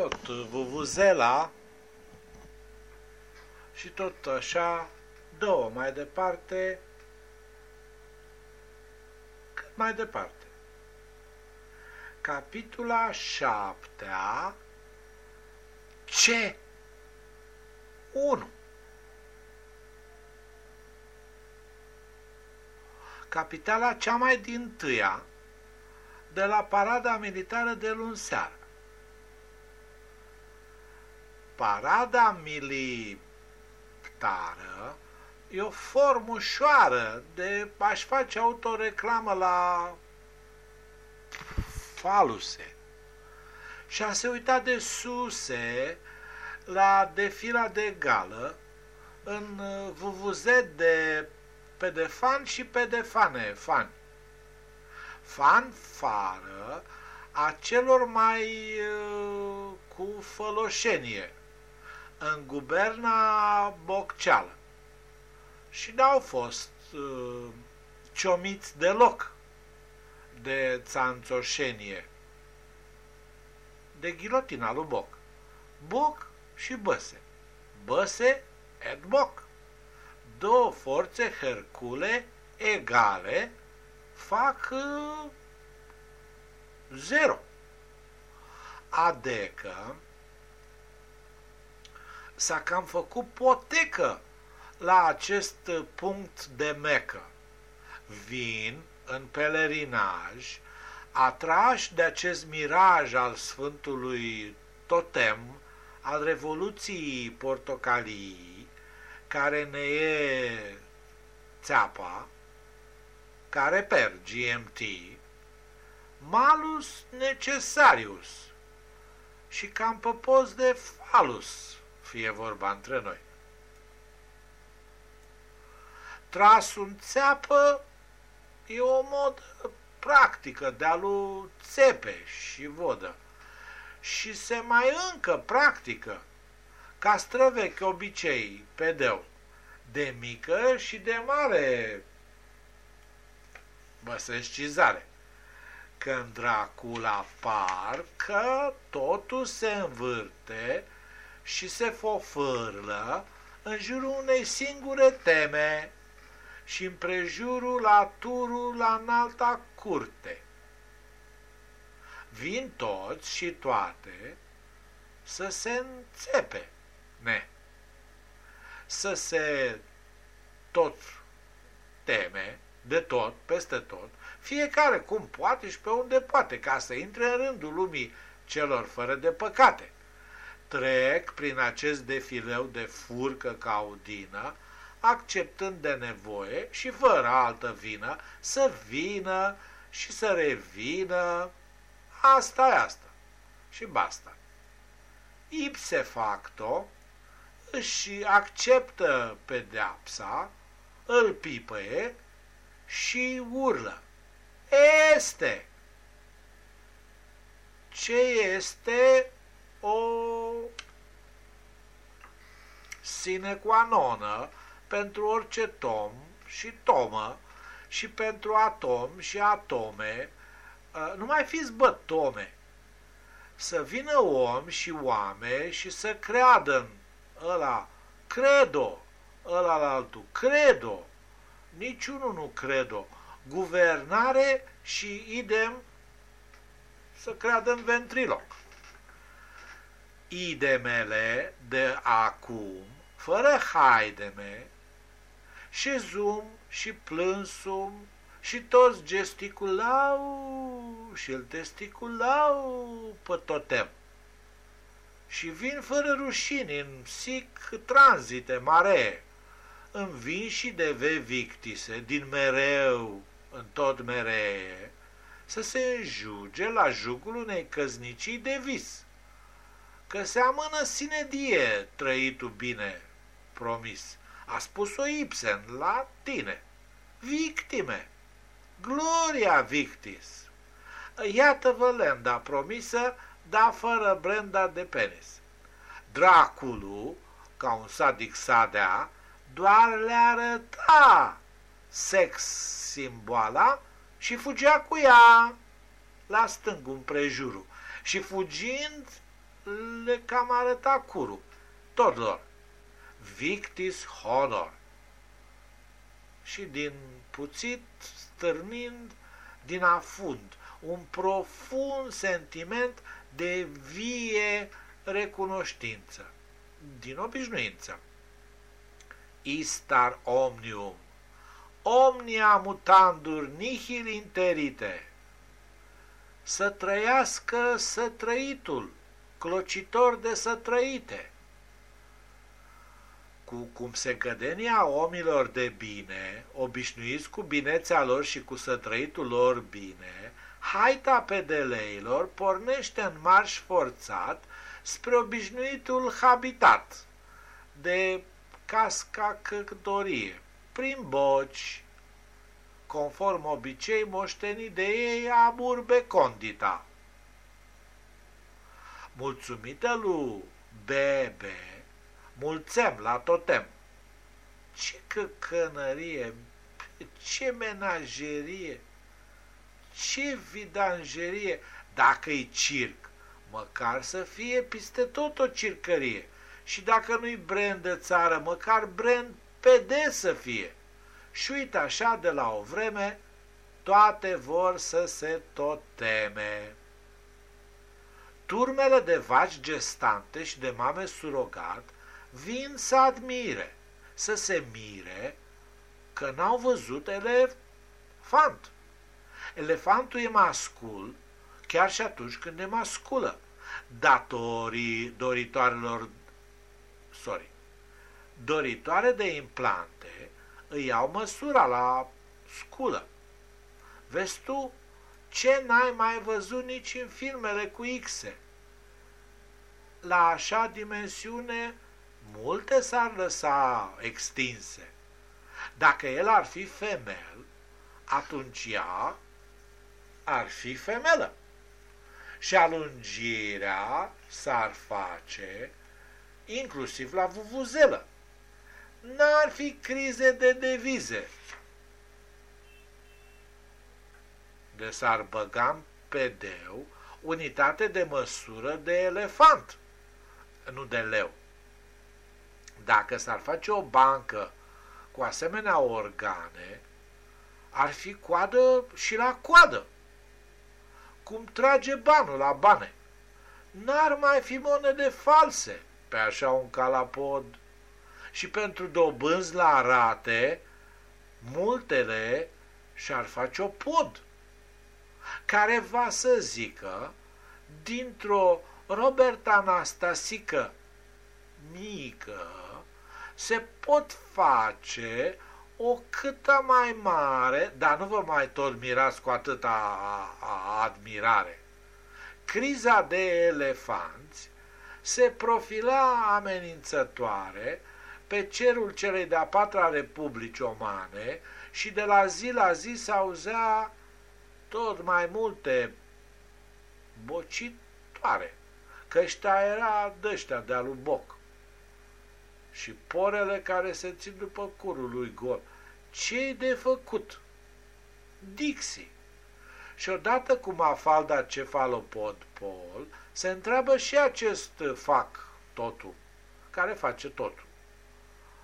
tot vuvuzela și tot așa două mai departe, cât mai departe. Capitula șaptea, ce? 1. Capitala cea mai din tâia de la parada militară de luni seară. Parada militară e o formă ușoară de aș face autoreclamă la faluse și a se uita de suse la defila de gală în vuvuzet de pe de fan și pe de fane, fan. Fanfară a celor mai uh, cu făloșenie în guberna Bocceală și n-au fost uh, ciomiți deloc de țanțoșenie, de ghilotina lui Boc. Boc și Băse. Băse et Boc. Două forțe Hercule egale fac uh, zero. Adică s-a cam făcut potecă la acest punct de mecă. Vin în pelerinaj, atrași de acest miraj al Sfântului Totem, al Revoluției Portocalii, care ne e țeapa, care per GMT, malus necesarius și cam pe post de falus, fie vorba între noi. Trasul în țeapă e o modă practică de-a lui țepe și vodă și se mai încă practică ca străvechi obicei pe deu, de mică și de mare băsăscizare. Când Dracula parcă totul se învârte și se fofârlă în jurul unei singure teme și împrejurul la turul la înalta curte. Vin toți și toate să se înțepe, ne, să se tot teme, de tot, peste tot, fiecare cum poate și pe unde poate, ca să intre în rândul lumii celor fără de păcate. Trec prin acest defileu de furcă caudină, acceptând de nevoie și fără altă vină să vină și să revină. Asta e asta. Și basta. Ipse facto își acceptă pedeapsa, îl pipăie și urlă. Este! Ce este o sine qua nonă pentru orice tom și tomă și pentru atom și atome, uh, nu mai fiți bătome, să vină om și oameni și să creadă în ăla, credo, ăla la altul, credo, niciunul nu credo, guvernare și idem să creadă în ventriloc. Idemele de acum, fără haideme, și zum și plânsum și toți gesticulau și îl testiculau pe totem. Și vin fără rușini în sic tranzite mare, în vin și de ve victise din mereu în tot meree, să se înjuge la jugul unei căznicii de vis, că se amână sine die trăitul bine promis a spus-o Ibsen la tine. Victime. Gloria victis. Iată-vă lenda promisă, dar fără brenda de penis. Draculu, ca un sadic sadea, doar le arăta sex simboala și fugea cu ea la stângul împrejurul. Și fugind le cam arăta curul, tot lor. Victis honor. Și din puțit, stârnind din afund, un profund sentiment de vie recunoștință, din obișnuință. Istar omnium, omnia mutandur nihil interite, să trăiască să trăitul, clocitor de să trăite. Cu cum se gădenia omilor de bine, obișnuiți cu binețea lor și cu să trăitul lor bine, haita pedeleilor pornește în marș forțat spre obișnuitul habitat de casca căcătorie, prin boci, conform obicei moștenit de ei a burbe condita. Mulțumită lui Bebe, mulțem la totem. Ce căcănărie, ce menagerie, ce vidanjerie, dacă-i circ, măcar să fie peste tot o circărie. Și dacă nu-i brand de țară, măcar brand PD să fie. Și uite așa, de la o vreme, toate vor să se tot teme. Turmele de vaci gestante și de mame surogat vin să admire, să se mire că n-au văzut elefant. Elefantul e mascul chiar și atunci când e masculă, datorii doritoarelor, sorry, doritoare de implante îi iau măsura la sculă. Vezi tu ce n-ai mai văzut nici în filmele cu Xe? La așa dimensiune, multe s-ar lăsa extinse. Dacă el ar fi femel, atunci ea ar fi femelă. Și alungirea s-ar face inclusiv la vuvuzelă n-ar fi crize de devize. De s-ar băga în pedeu unitate de măsură de elefant, nu de leu. Dacă s-ar face o bancă cu asemenea organe, ar fi coadă și la coadă. Cum trage banul la bane. N-ar mai fi monede false pe așa un calapod și pentru dobânzi la rate, multele și-ar face o pod, care va să zică, dintr-o Robert Anastasică mică, se pot face o câtă mai mare, dar nu vă mai tot mirați cu atâta admirare. Criza de elefanți se profila amenințătoare pe cerul celei de-a patra republici omane și de la zi la zi se auzea tot mai multe bocitoare, că ăștia era dăștia de-a lui Boc. Și porele care se țin după curul lui gol. ce de făcut? Dixie. Și odată cu mafalda cefalopod pol, se întreabă și acest fac totul, care face totul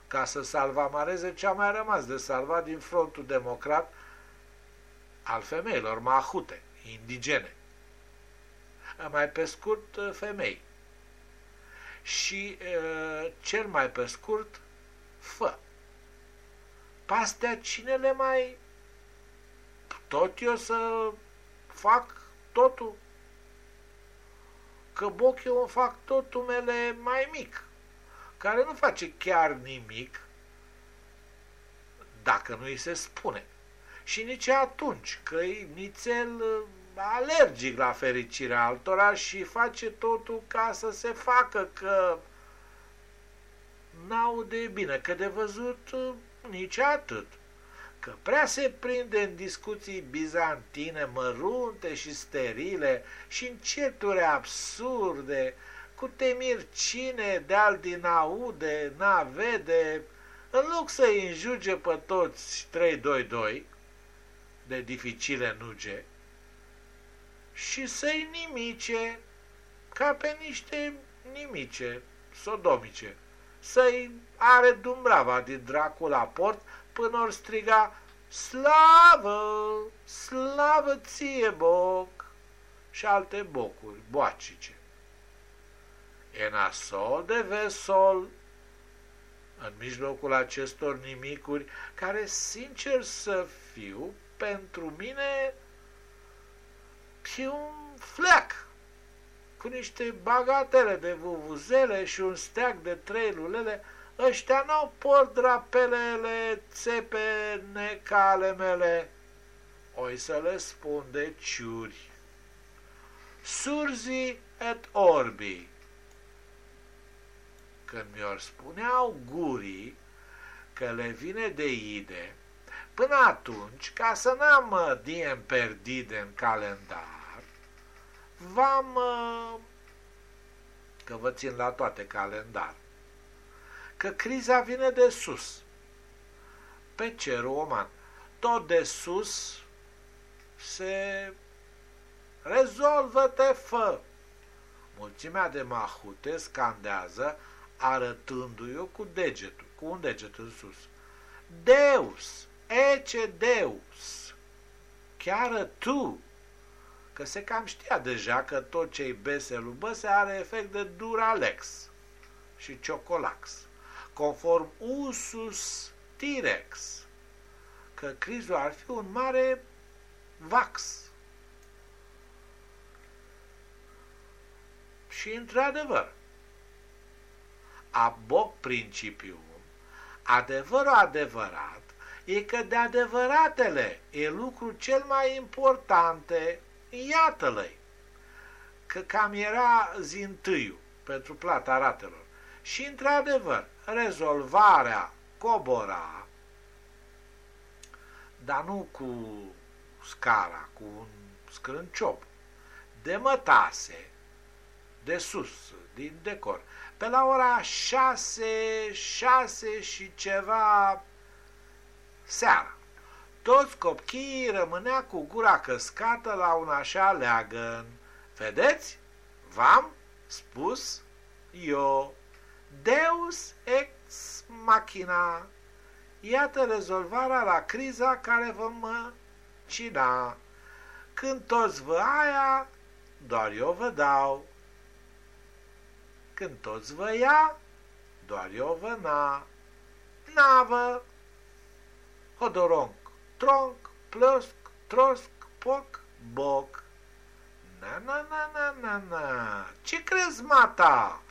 ca să salvamareze ce a mai rămas de salvat din frontul democrat al femeilor mahute, indigene. Mai pe scurt, femei. Și cel mai pe scurt, fă. Pastea cine le mai... Tot eu să fac totul? Că boc eu îmi fac totul mele mai mic care nu face chiar nimic dacă nu îi se spune. Și nici atunci, că e nițel uh, alergic la fericirea altora și face totul ca să se facă, că n-aude bine, că de văzut uh, nici atât. Că prea se prinde în discuții bizantine mărunte și sterile și în certuri absurde, cu temir cine de-al din aude, n-avede, în loc să-i înjuge pe toți 3-2-2 de dificile nuge și să-i nimice ca pe niște nimice sodomice, să-i are dumbrava din dracul la port până ori striga Slavă, slavă ție, boc! și alte bocuri, boacice. E nasol de vesol în mijlocul acestor nimicuri care, sincer să fiu, pentru mine e un fleac cu niște bagatele de vuvuzele și un steag de trei lulele, ăștia n-au port drapelele, țepe necale mele, oi să le spun de ciuri. Surzi et orbi. Când mi-or spuneau gurii că le vine de ide, până atunci, ca să n-am diem perdide în calendar, v-am că vă țin la toate calendar, că criza vine de sus, pe cerul uman, tot de sus se rezolvă-te, fă! Mulțimea de mahute scandează arătându-i-o cu degetul, cu un deget în sus. Deus, ece Deus, chiar tu, că se cam știa deja că tot ce-i beselubăse are efect de Duralex și Ciocolax, conform usus Tirex, că crizul ar fi un mare vax. Și într-adevăr, aboc principiul, adevărul adevărat, e că de adevăratele e lucru cel mai importante, iată-l că cam era zintâiu pentru plata ratelor. Și, într-adevăr, rezolvarea cobora, dar nu cu scara, cu un scrânciop, de mătase, de sus, din decor, pe la ora șase, șase și ceva seara. Toți copiii rămânea cu gura căscată la un așa leagăn. Vedeți? V-am spus eu. Deus ex machina. Iată rezolvarea la criza care vă măcina. Când toți vă aia, doar eu vă dau. Când toți vă ia, doar eu vă na. Navă, hodoronc, tronc, plosc, trosc, poc, boc. Na, na, na, na, na, na. Ce crezi, mata?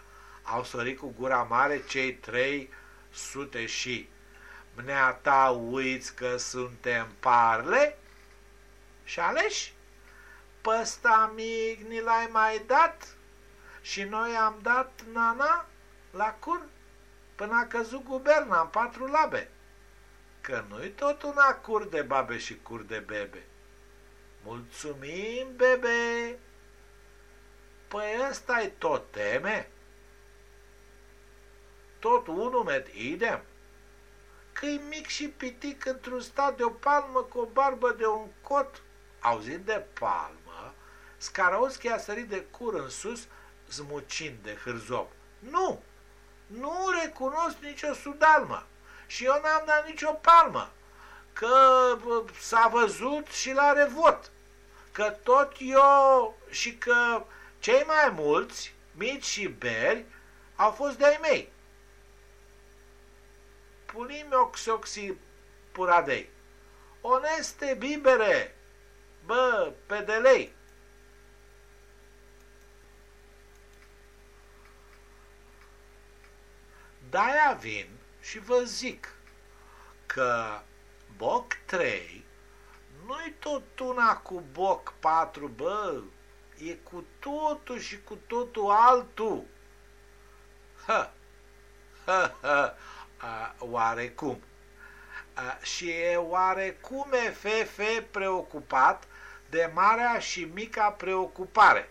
Au sorit cu gura mare cei trei sute și. Mneata uiți că suntem parle? Și aleși? Păsta mic ni l-ai mai dat? și noi am dat nana la cur până a căzut guberna în patru labe. Că nu-i tot una cur de babe și cur de bebe. Mulțumim, bebe! Păi ăsta e tot teme? Tot unul met idem? că e mic și pitic într-un stat de o palmă cu o barbă de un cot. Auzind de palmă, Scaraoschi a sărit de cur în sus zmucind de hârzop. Nu! Nu recunosc nicio sudalmă și eu n-am dat nicio palmă, că s-a văzut și la revot, că tot eu și că cei mai mulți, mici și beri, au fost de-ai mei. Punim oxoxi puradei. Oneste bibere, bă, pedelei. De-aia vin și vă zic că boc 3 nu-i tot una cu boc 4, bă, e cu totul și cu totul altul. Ha, ha, ha, a, oarecum. A, și e oarecum FF preocupat de marea și mica preocupare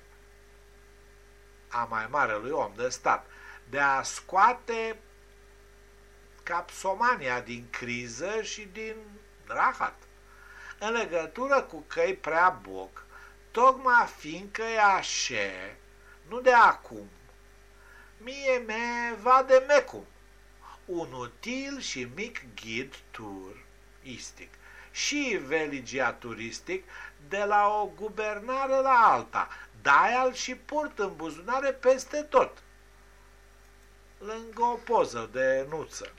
a mai marelui om de stat de a scoate capsomania din criză și din rahat. În legătură cu căi prea boc, tocmai fiindcă e așa, nu de acum. Mie me va de mecum, un util și mic ghid turistic și veligia turistic de la o guvernare la alta, dai și port în buzunare peste tot, lângă o poză de nuță.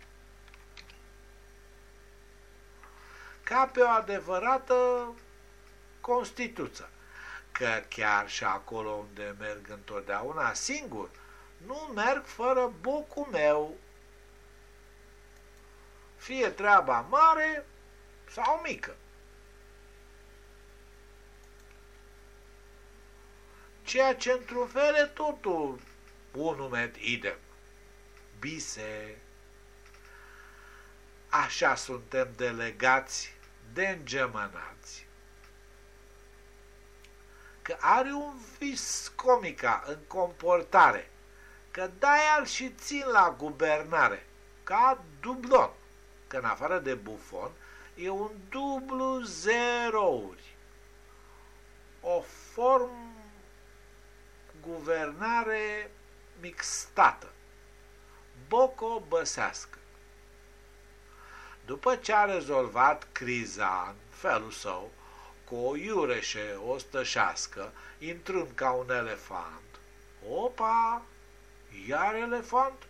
Ca pe o adevărată Constituță, că chiar și acolo unde merg întotdeauna singur, nu merg fără bucul meu. Fie treaba mare sau mică. Ceea ce într-un fel e totul unul met idem. Bise. Așa suntem delegați de îngemănați că are un vis comica în comportare, că dai și țin la guvernare, ca dublon, că în afară de bufon e un dublu zerouri, o formă guvernare mixtată, boco-băsească. După ce a rezolvat criza în felul său, cu o iureșe ostășească, intrând ca un elefant. Opa, iar elefant?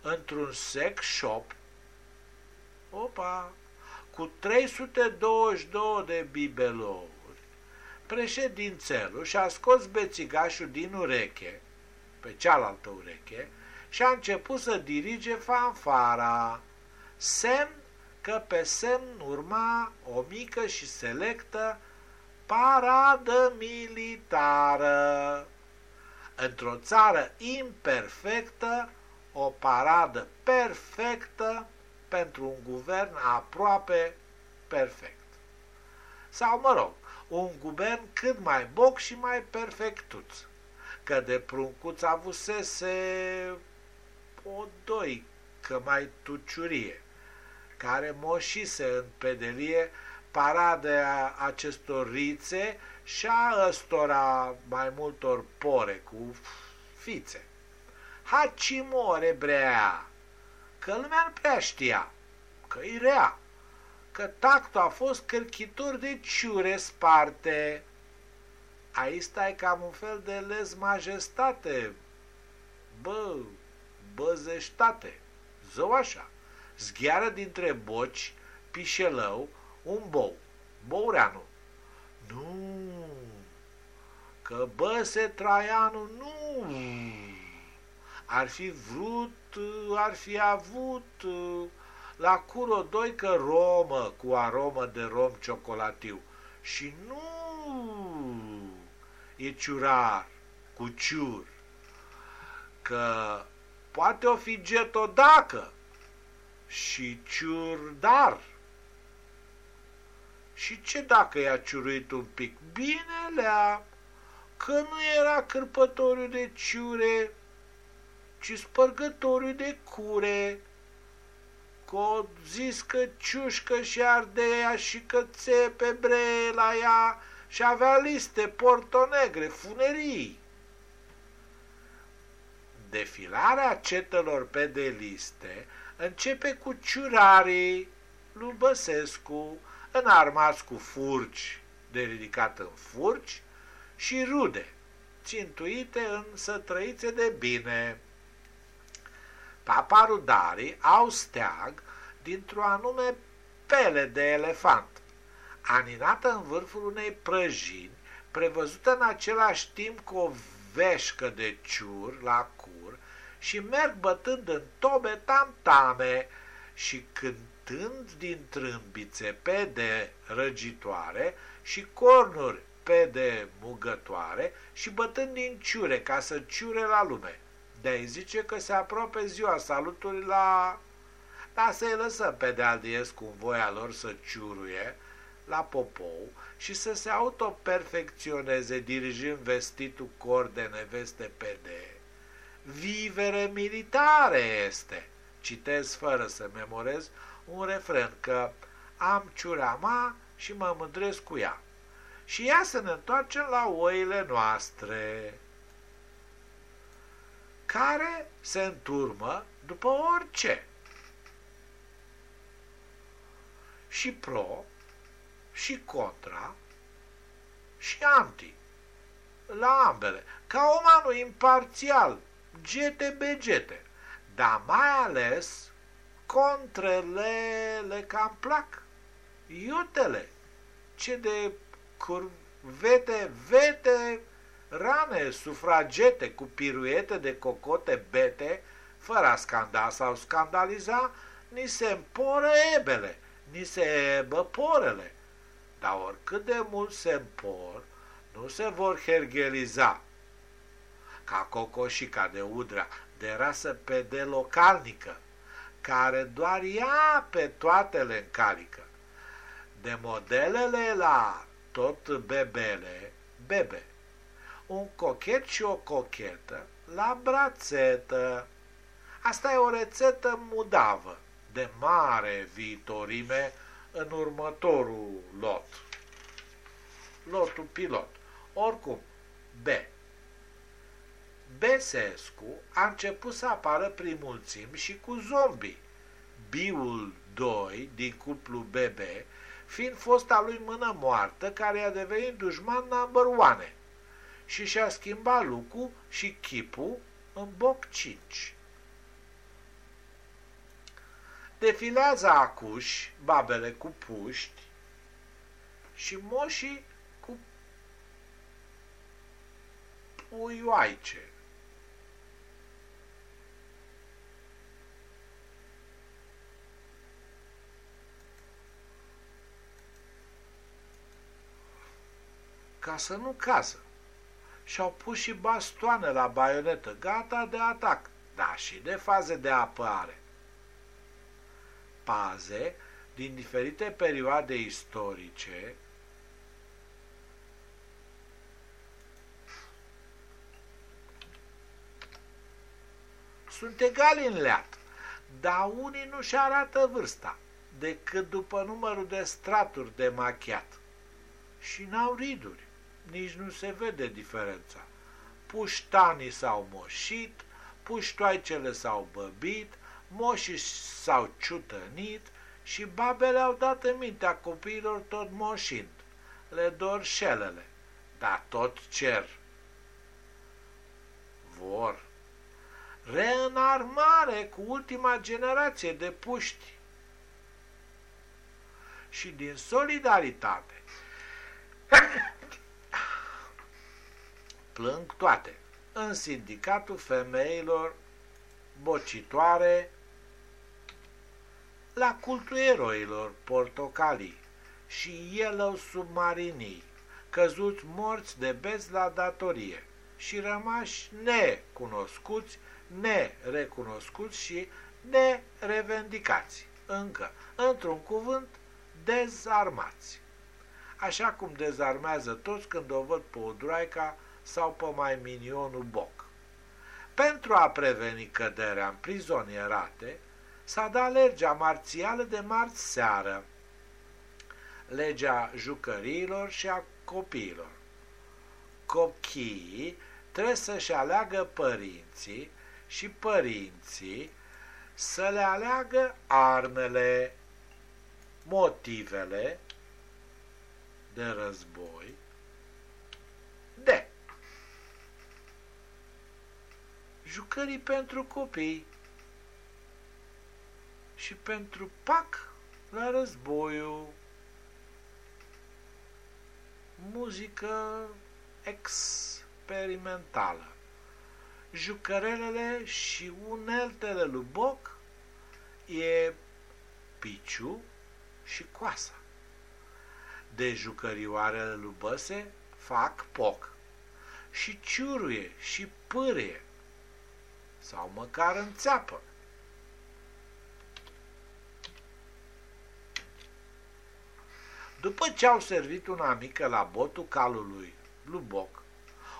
Într-un sex shop, opa, cu 322 de bibelouri, președințelul și-a scos bețigașul din ureche, pe cealaltă ureche, și a început să dirige fanfara, semn că pe semn urma o mică și selectă paradă militară. Într-o țară imperfectă, o paradă perfectă pentru un guvern aproape perfect. Sau, mă rog, un guvern cât mai boc și mai perfectuț, că de pruncuț avusese o doică mai tuciurie care moșise în pedelie paradea acestor rițe și a ăstora mai multor pore cu fițe. Hacimore brea, că lumea nu prea știa, că e rea, că tactul a fost cărchitor de ciure sparte. Aici stai cam un fel de lez majestate, bă, băzeștate, zău așa zgheară dintre boci, pișelău, un bou, boureanu. Nu, că băse Traianu nu, ar fi vrut, ar fi avut la curo doi că romă cu aromă de rom ciocolatiu și nu. E ciurar cu ciur, că poate o fi getodacă, și ciurdar. Și ce dacă i-a ciuruit un pic? Bine lea, că nu era cârpătoriu de ciure, ci spărgătoriu de cure. Că o zis că ciușcă și ardeia și că țepe bre la ea și avea liste portonegre, funerii. Defilarea cetelor pe de liste începe cu ciurarii lui Băsescu, înarmați cu furci de ridicat în furci și rude, țintuite în sătrăițe de bine. Paparudarii au steag dintr-o anume pele de elefant, aninată în vârful unei prăjini, prevăzută în același timp cu o veșcă de ciur la cur și merg bătând în tobe tam-tame și cântând din trâmbițe pe de răgitoare și cornuri pe de mugătoare și bătând din ciure ca să ciure la lume. de zice că se apropie ziua salutului la... Dar să-i lăsăm pe de cu voia lor să ciuruie la popou și să se autoperfecționeze dirijând vestitul cor de neveste pe de vivere militare este. Citez fără să memorez un refren că am ciureama și mă mândresc cu ea. Și ia să ne întoarcem la oile noastre, care se înturmă după orice. Și pro, și contra, și anti. La ambele. Ca omanul imparțial, gete begete. Dar mai ales contrele le cam plac. Iutele, ce de curvete, vete, rane, sufragete cu piruete de cocote bete, fără a scanda sau scandaliza, ni se împoră ebele, ni se ebă porele. Dar oricât de mult se împor, nu se vor hergeliza. Ca cocoșica de udrea, de rasă localnică, care doar ea pe toate le încalică. De modelele la tot bebele, bebe. Un cochet și o cochetă la brațetă. Asta e o rețetă mudavă, de mare viitorime în următorul lot. Lotul pilot. Oricum, B. Besescu a început să apară prin mulțimi și cu zombii. Biul 2 din cuplu BB fiind fosta lui mână moartă care a devenit dușman number one și și-a schimbat lucru și chipul în boc 5. Defilează acuși babele cu puști și moșii cu puioaice. Ca să nu casă. Și-au pus și bastoane la baionetă, gata de atac, dar și de faze de apărare. Paze din diferite perioade istorice sunt egali în leat, dar unii nu-și arată vârsta decât după numărul de straturi de machiat și n-au riduri nici nu se vede diferența. Puștanii s-au moșit, puștoaicele s-au băbit, moșii s-au ciutănit și babele au dat în mintea copiilor tot moșind. Le dor șelele, dar tot cer. Vor. Reînarmare cu ultima generație de puști. Și din solidaritate plâng toate. În sindicatul femeilor bocitoare, la cultul eroilor portocalii și yellow submarinii, căzuți morți de bez la datorie și rămași necunoscuți, nerecunoscuți și nerevendicați, încă, într-un cuvânt, dezarmați. Așa cum dezarmează toți când o văd pe o droaica sau pe mai minionul boc. Pentru a preveni căderea în prizonierate, s-a dat legea marțială de marți seară, legea jucăriilor și a copiilor. Copiii trebuie să-și aleagă părinții și părinții să le aleagă armele, motivele de război, de jucării pentru copii și pentru pac la războiul, muzică experimentală, jucărelele și uneltele lui Boc e piciu și coasa. De jucărioarele lui Băse fac poc. Și ciuruie și pârie sau măcar în țeapă. După ce au servit una mică la botul calului Luboc,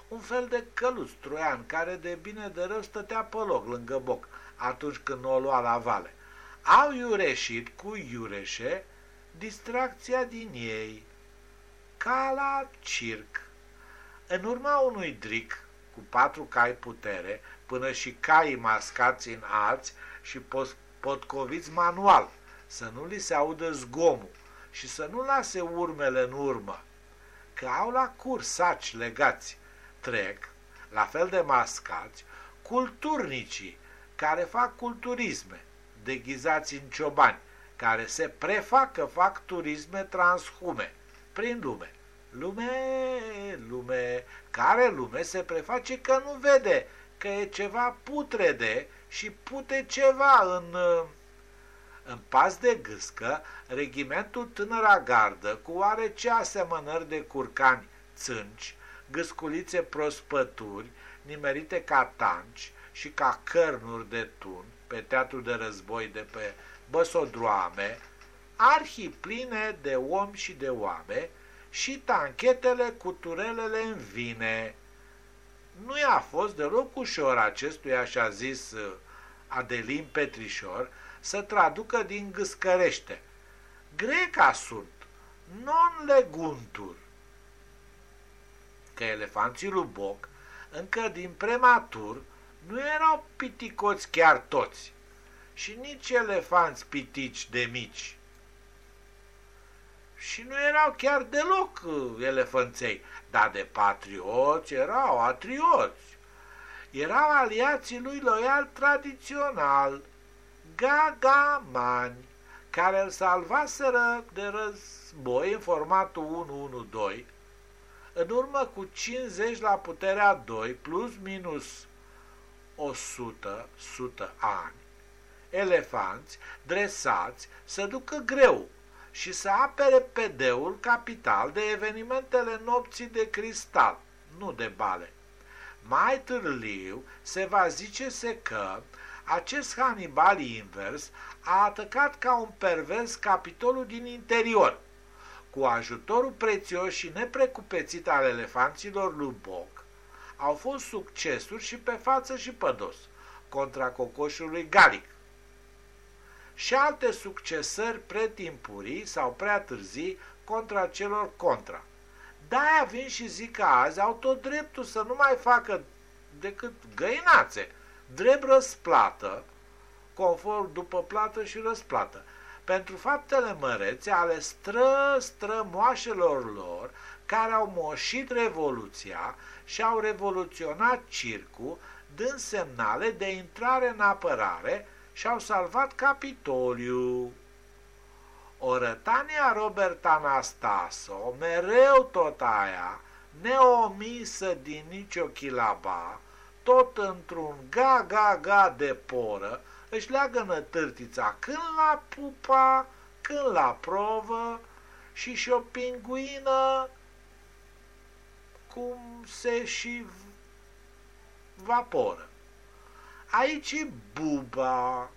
un fel de căluț troian care de bine de rău stătea pe loc lângă boc atunci când o lua la vale, au iureșit cu iureșe distracția din ei, ca la circ. În urma unui dric cu patru cai putere, până și caii mascați în alți și potcoviți manual, să nu li se audă zgomul și să nu lase urmele în urmă, că au la cur saci legați, trec, la fel de mascați, culturnicii care fac culturisme, deghizați în ciobani, care se prefac că fac turisme transhume prin lume. Lume, lume, care lume se preface că nu vede, că e ceva putrede și pute ceva în, în pas de gâscă, regimentul tânăra gardă, cu oarece asemănări de curcani țânci, gâsculițe prospături, nimerite ca tanci și ca cărnuri de tun, pe teatru de război de pe băsodroame, arhii pline de om și de oameni, și tanchetele cu turelele în vine. Nu i-a fost deloc ușor acestui așa zis uh, Adelin Petrișor să traducă din gâscărește. Greca sunt, non leguntur. Că elefanții lui Boc, încă din prematur, nu erau piticoți chiar toți și nici elefanți pitici de mici și nu erau chiar deloc uh, elefanței, dar de patrioți erau atrioți. Erau aliații lui loial tradițional, gagamani, care îl salvaseră de război în formatul 112, în urmă cu 50 la puterea 2 plus minus 100, 100 ani, elefanți dresați să ducă greu și să apere pedeul capital de evenimentele nopții de cristal, nu de bale. Mai târziu se va zice se că acest Hannibal invers a atacat ca un pervers capitolul din interior. Cu ajutorul prețios și neprecupețit al elefanților lui Boc, au fost succesuri și pe față și pe dos, contra cocoșului Galic, și alte succesări pretimpurii sau prea târzii contra celor contra. De-aia vin și zic că azi au tot dreptul să nu mai facă decât găinațe, drept răsplată, conform după plată și răsplată, pentru faptele mărețe ale stră-strămoașelor lor care au moșit revoluția și au revoluționat circul, dând semnale de intrare în apărare și-au salvat Capitoliu. Orătania Robert Anastaso, mereu tot aia, neomisă din nicio chilaba, tot într-un ga-ga-ga de poră, își leagă nătârtița când la pupa, când la provă și și o pinguină cum se și vaporă. Aici e buba,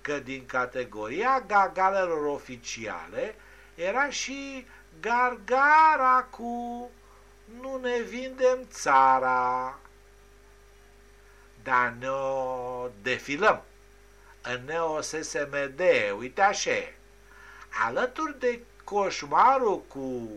că din categoria gagalelor oficiale era și gargara cu nu ne vindem țara. Dar ne o defilăm. În Neo SSMD, uite așa. Alături de coșmarul cu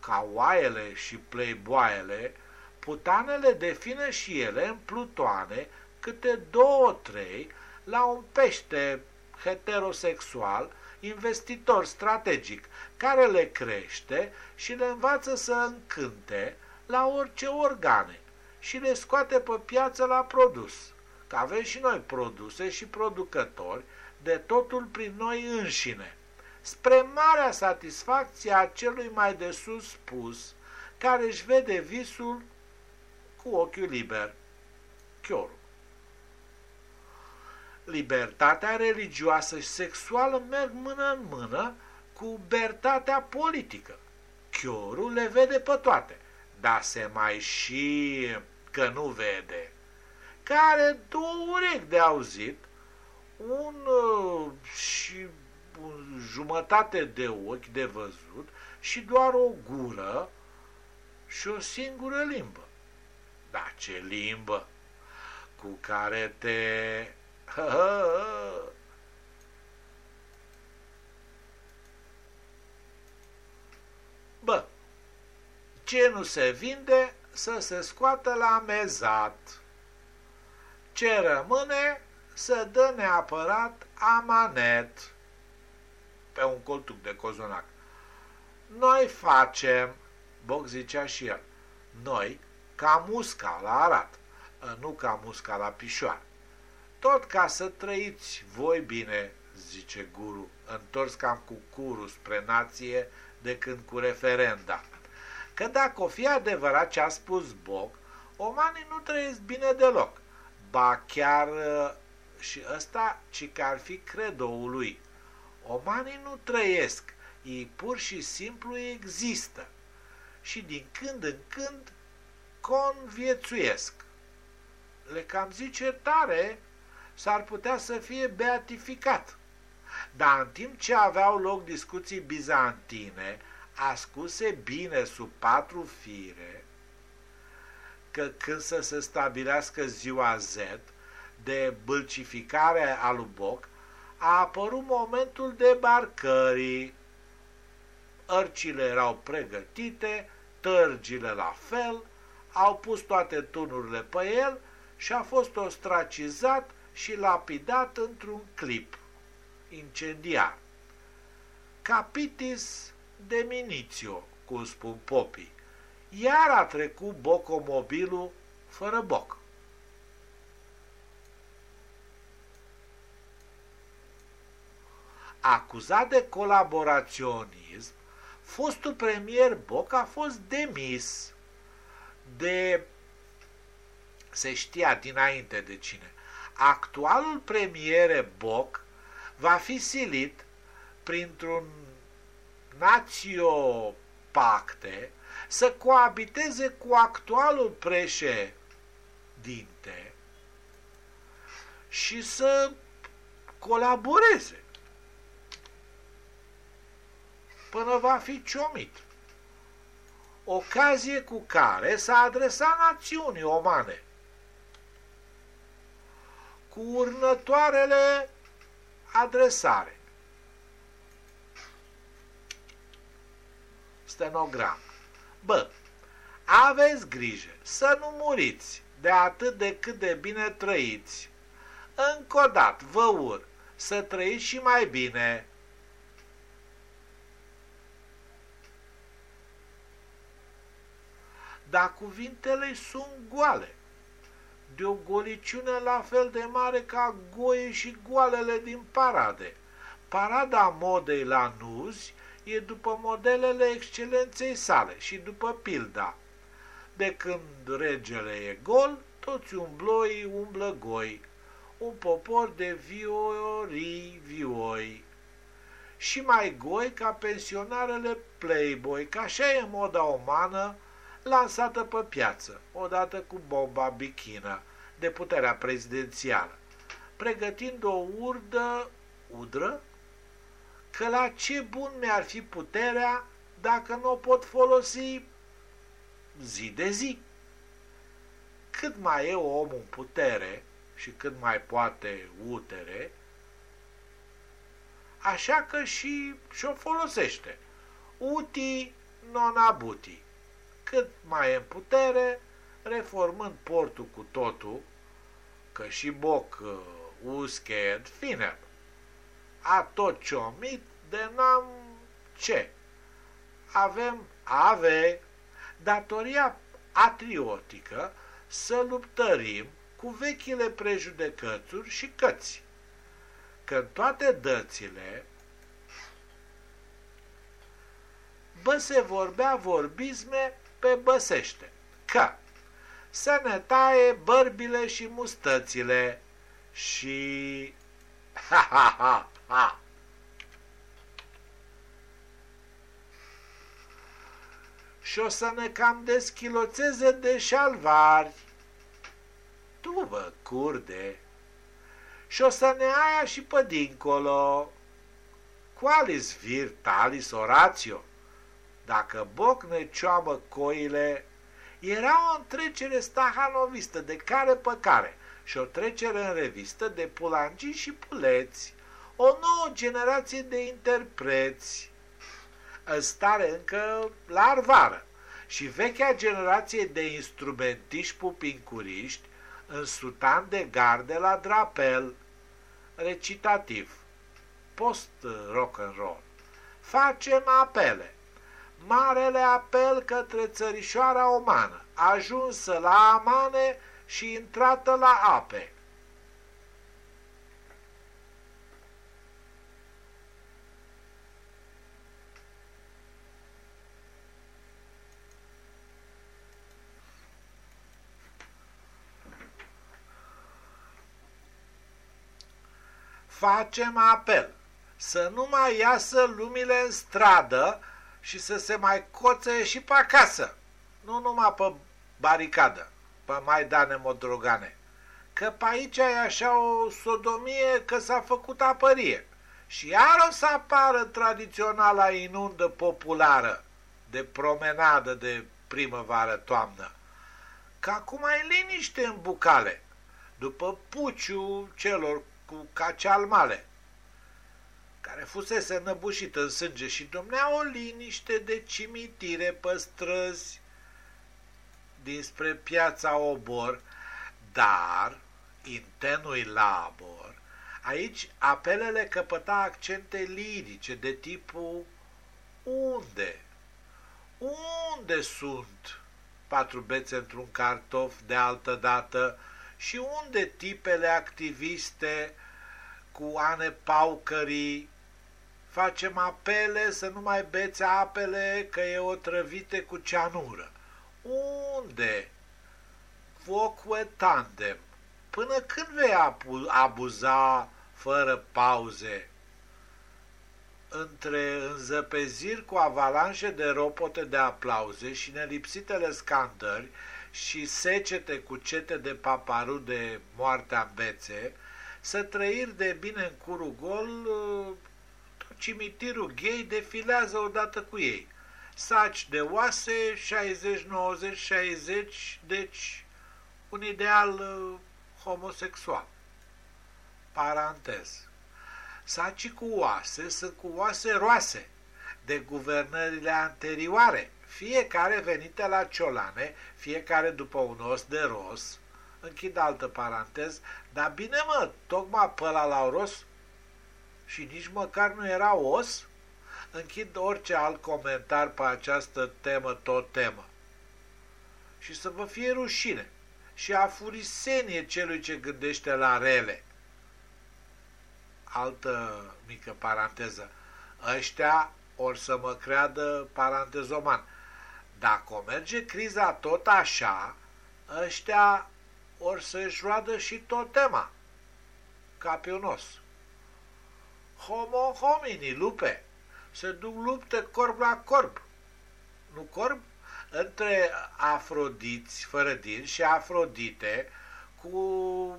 cawaiele și playboyele, putanele defină și ele în plutoane câte două, trei, la un pește heterosexual, investitor strategic, care le crește și le învață să încânte la orice organe și le scoate pe piață la produs. Că avem și noi produse și producători, de totul prin noi înșine, spre marea satisfacție a celui mai de sus spus, care își vede visul cu ochiul liber. Chiorul. Libertatea religioasă și sexuală merg mână în mână cu libertatea politică. Chiorul le vede pe toate, dar se mai și că nu vede. Care două urechi de auzit, un uh, și un jumătate de ochi de văzut și doar o gură și o singură limbă. Dar ce limbă cu care te... Hă. Bă, ce nu se vinde să se scoată la mezat. Ce rămâne să dă neapărat amanet pe un coltuc de cozonac. Noi facem, Boc zicea și el, noi ca musca la arat, nu ca musca la pișoară. Tot ca să trăiți voi bine, zice guru, întors cam cu curul spre nație de când cu referenda. Că dacă o fi adevărat ce a spus Boc, omanii nu trăiesc bine deloc. Ba chiar și ăsta ci că ar fi credoul lui. Omanii nu trăiesc, ei pur și simplu există și din când în când conviețuiesc. Le cam zice tare, s-ar putea să fie beatificat. Dar în timp ce aveau loc discuții bizantine, ascuse bine sub patru fire, că când să se stabilească ziua Z de bâlcificare a lui Boc, a apărut momentul debarcării. Arcile erau pregătite, tărgile la fel, au pus toate tunurile pe el și a fost ostracizat și lapidat într-un clip incendiar. Capitis de minitio, cum spun popii. Iar a trecut bocomobilul fără boc. Acuzat de colaboraționism, fostul premier Boc a fost demis de se știa dinainte de cine. Actualul premiere Boc va fi silit printr-un națio pacte să coabiteze cu actualul președinte și să colaboreze până va fi ciomit. Ocazie cu care s-a adresat națiunii omane cu următoarele adresare. Stenogram. Bă, aveți grijă să nu muriți de atât de cât de bine trăiți. Încă o dată vă ur să trăiți și mai bine dar cuvintele sunt goale, de o goliciune la fel de mare ca goie și goalele din parade. Parada modei la nuzi e după modelele excelenței sale și după pilda. De când regele e gol, toți umbloi umblă goi, un popor de viori vioi. Și mai goi ca pensionarele playboy, că așa e moda umană, lansată pe piață, odată cu bomba bichină de puterea prezidențială, pregătind o urdă, udră, că la ce bun mi-ar fi puterea dacă nu o pot folosi zi de zi. Cât mai e om în putere și cât mai poate utere, așa că și și-o folosește. Uti non abuti cât mai în putere, reformând portul cu totul, că și boc uh, usched fine, a tot ciomit de n-am ce. Avem, ave, datoria atriotică să luptărim cu vechile prejudecățuri și căți. Că în toate dățile bă se vorbea vorbisme pe băsește, că să ne taie bărbile și mustățile și... Ha, ha, ha, ha. Și o să ne cam deschiloțeze de șalvari. Tu, vă, curde, și o să ne aia și pe dincolo. Qualis vir talis oratio? Dacă Boc ne cioamă coile, era o întrecere stahanovistă de care pe care și o trecere în revistă de pulangii și puleți, o nouă generație de interpreți, în stare încă la arvară și vechea generație de instrumentiști pupincuriști în sutan de garde la drapel, recitativ, post-rock and roll. Facem apele. Marele apel către țărișoara omană, ajunsă la amane și intrată la ape. facem apel să nu mai iasă lumile în stradă și să se mai coțe și pe acasă, nu numai pe baricadă, pe Maidane Modrogane, că pe aici e așa o sodomie că s-a făcut apărie. Și iar o să apară tradiționala inundă populară de promenadă de primăvară-toamnă, că acum e liniște în bucale, după puciul celor cu cacealmale, care fusese înăbușit în sânge și domnea o liniște de cimitire pe străzi dinspre piața Obor, dar intenui labor, aici apelele căpăta accente lirice de tipul unde? Unde sunt patru bețe într-un cartof de altă dată și unde tipele activiste cu Ane Paucării facem apele să nu mai beți apele că e otrăvite cu ceanură. Unde? Voque tandem. Până când vei abuza fără pauze? Între înzăpeziri cu avalanșe de ropote de aplauze și nelipsitele scandări și secete cu cete de paparu de moartea bețe, să trăiri de bine în curul gol, tot cimitirul gay defilează odată cu ei. Saci de oase, 60, 90, 60, deci un ideal uh, homosexual. Parantez. Sacii cu oase sunt cu oase roase de guvernările anterioare, fiecare venite la ciolane, fiecare după un os de ros, închid altă parantez, dar bine mă, tocmai pe ăla la ros și nici măcar nu era os, închid orice alt comentar pe această temă, tot temă. Și să vă fie rușine și afurisenie celui ce gândește la rele. Altă mică paranteză. Ăștia or să mă creadă parantezoman. Dacă o merge criza tot așa, ăștia or să-și roadă și tot tema, ca pe un os. Homo homini, lupe, se duc lupte corp la corp, nu corp? Între afrodiți, fără din, și afrodite, cu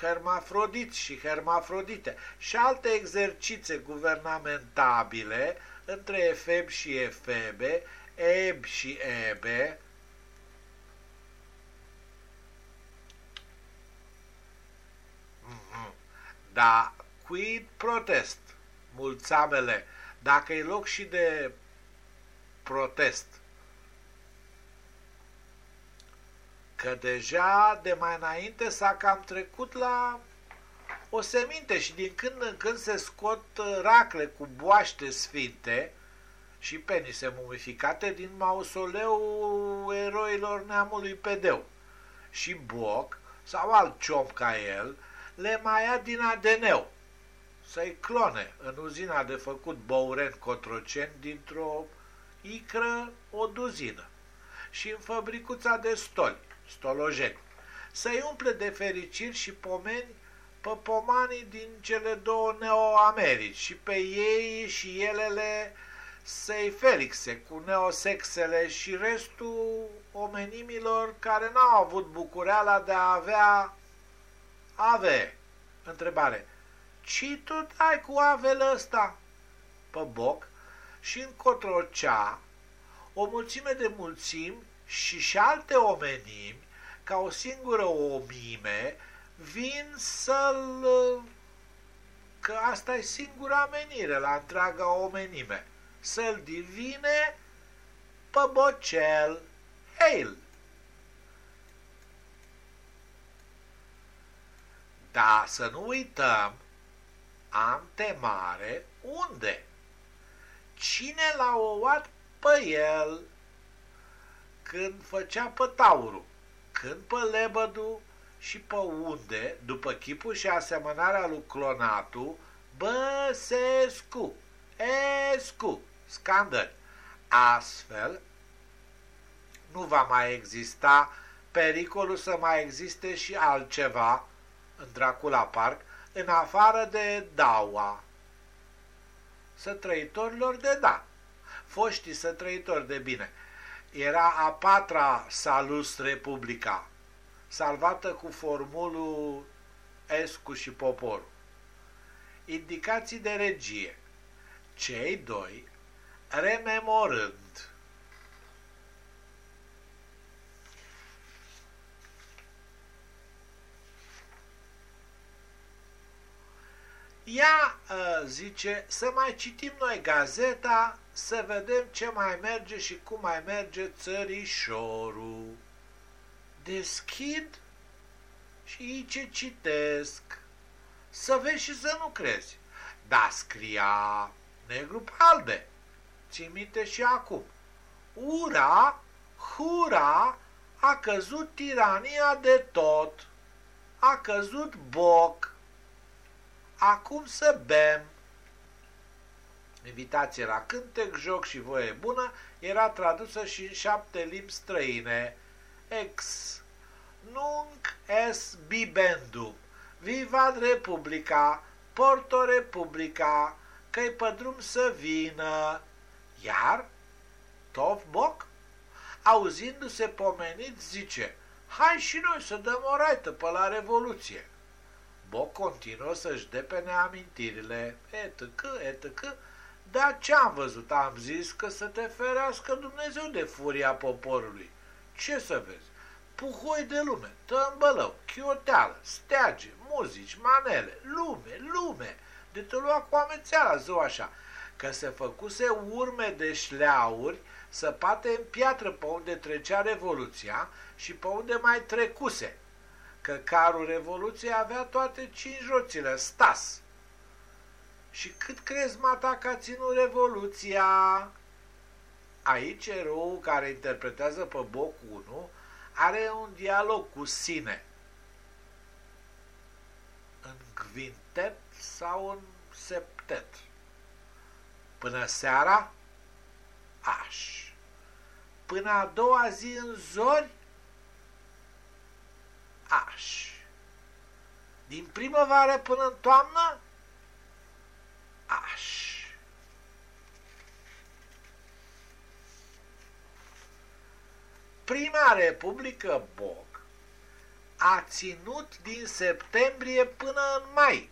hermafrodiți și hermafrodite. Și alte exercițe guvernamentabile între efeb și efebe, eb și ebe, Da, quid protest, mulțamele, dacă e loc și de protest. Că deja de mai înainte s-a cam trecut la o seminte și din când în când se scot racle cu boaște sfinte și penise mumificate din mausoleul eroilor neamului Pedeu. Și Boc, sau alt ciom ca el, le mai ia din ADN-ul, să-i clone în uzina de făcut bouren cotroceni dintr-o icră o duzină și în fabricuța de stoli, stolojeni, să-i umple de fericiri și pomeni pe pomanii din cele două neoamerici și pe ei și elele să-i felixe cu neosexele și restul omenimilor care n-au avut bucureala de a avea ave. Întrebare. Ce tot ai cu avele ăsta? Pe boc și în cotrocea o mulțime de mulțimi și și alte omenimi, ca o singură omime, vin să-l... că asta e singura amenire la întreaga omenime, să-l divine pe bocel, hail! Da, să nu uităm, am temare unde? Cine l-a ouat pe el când făcea pe taurul, când pe lebădu și pe unde, după chipul și asemănarea lui Clonatu, Băsescu, Escu, scandări. Astfel, nu va mai exista pericolul să mai existe și altceva în Dracula Park, în afară de daua sătrăitorilor de da, foștii sătrăitori de bine. Era a patra Salus Republica, salvată cu formulul Escu și Poporul. Indicații de regie. Cei doi, rememorând Ia, ă, zice, să mai citim noi gazeta, să vedem ce mai merge și cum mai merge țărișorul. Deschid și ce citesc. Să vezi și să nu crezi. Da, scria negru pe albe. Ți minte și acum. Ura, hura, a căzut tirania de tot. A căzut boc acum să bem. Invitație la cântec, joc și voie bună era tradusă și în șapte limbi străine. Ex nunc es bibendum, vivat Republica, Porto Republica, că-i pe drum să vină. Iar Tov Boc, auzindu-se pomenit, zice, hai și noi să dăm o raită pe la Revoluție. Boc continuă să-și depene amintirile, etc., etc., dar ce am văzut? Am zis că să te ferească Dumnezeu de furia poporului. Ce să vezi? Puhoi de lume, tămbălău, chioteală, steage, muzici, manele, lume, lume, de te lua cu amețeala, zău așa, că se făcuse urme de șleauri săpate în piatră pe unde trecea Revoluția și pe unde mai trecuse, că carul Revoluției avea toate cinci roțile, stas. Și cât crezi, mata, că a ținut Revoluția? Aici eroul care interpretează pe Boc 1 are un dialog cu sine. În quintet sau în septet. Până seara, aș. Până a doua zi în zori, aș. Din primăvară până în toamnă, aș. Prima Republică Boc a ținut din septembrie până în mai,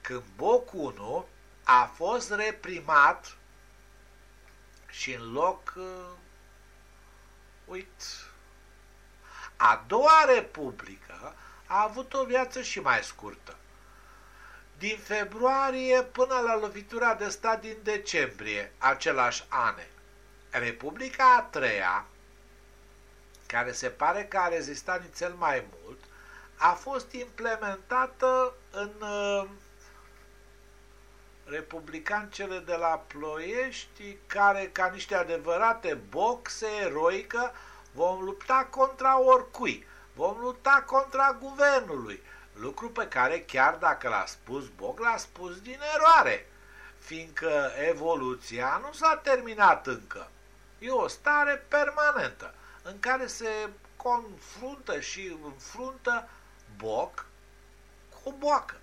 când Boc 1 a fost reprimat și în loc, uh, uit, a doua republică a avut o viață și mai scurtă. Din februarie până la lovitura de stat din decembrie același ane. Republica a treia, care se pare că a rezistat nițel mai mult, a fost implementată în uh, republicancele de la Ploiești, care, ca niște adevărate boxe eroică, vom lupta contra oricui, vom lupta contra guvernului, lucru pe care chiar dacă l-a spus Boc, l-a spus din eroare, fiindcă evoluția nu s-a terminat încă. E o stare permanentă în care se confruntă și înfruntă Boc cu boacă.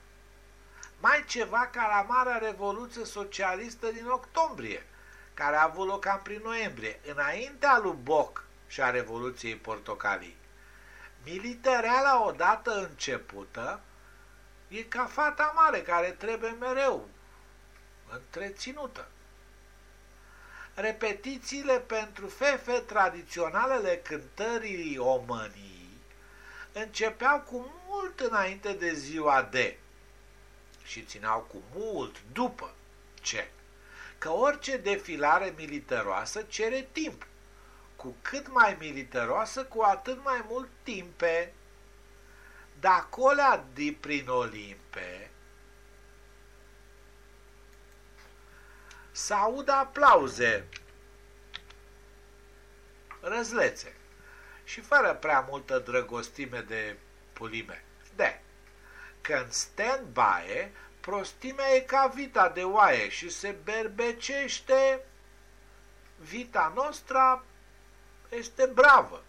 Mai ceva ca la Marea Revoluție Socialistă din octombrie, care a avut loc cam prin noiembrie, înaintea lui Boc și a Revoluției Portocalii. Militareala odată începută e ca fata mare care trebuie mereu întreținută. Repetițiile pentru fefe tradiționalele cântării omănii începeau cu mult înainte de ziua de și țineau cu mult după ce că orice defilare militaroasă cere timp cu cât mai militaroasă, cu atât mai mult timpe. Dacă olea de prin Olimpe, să audă aplauze, răzlețe și fără prea multă drăgostime de pulime. De, când stand-by, prostimea e ca vita de oaie și se berbecește, vita noastră este bravă.